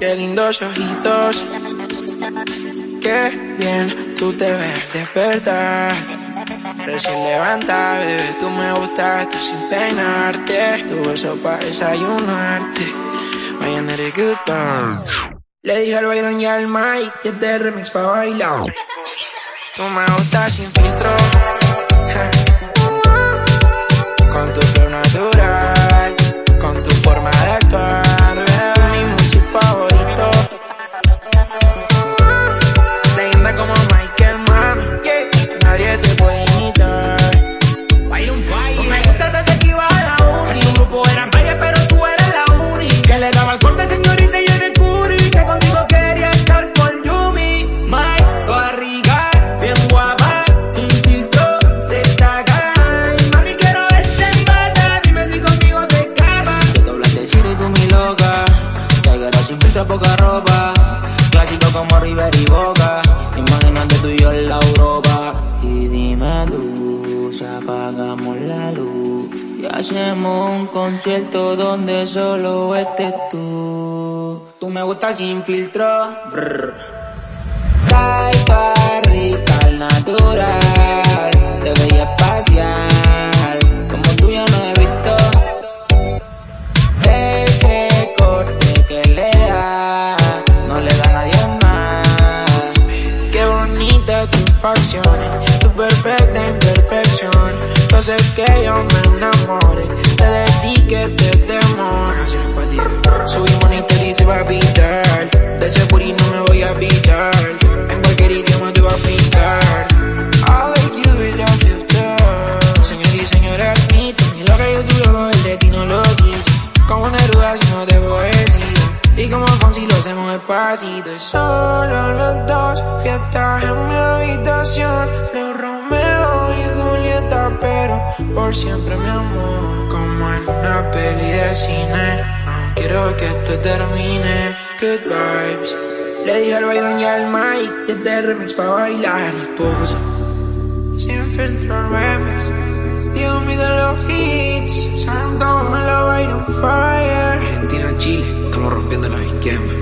Qué lindos ojitos. Qué bien tú te ves despertar. Recién levanta, bebé, tú me gustaste sin peinarte. Tu bolso para desayunarte. Mañana eres goodbye. Le dije al Byron y al Mike que te remix pa' bailar. Tú me gustas sin filtro. Poca ropa. Clásico como River y Boca. Imagínate tú y yo en la Europa. Y dime tú si apagamos la luz. Y hacemos un concierto donde solo estés tú. Tú me gustas sin filtro. brr. Bonita tus facciones, tu perfecta imperfección. Yo sé que yo me enamore, te dedique te temor. Subimos una historia y se va a Fonsi lo hacemos despacito. Solo los dos, fiestas en mi habitación. Flow Romeo y Julieta, pero por siempre mi amor. Como en una peli de cine. No quiero que esto termine. Good vibes. Le dije al Byron y al Mike este remix pa' bailar. Esposa. Sin filtro remix. Dios mío los hits. again.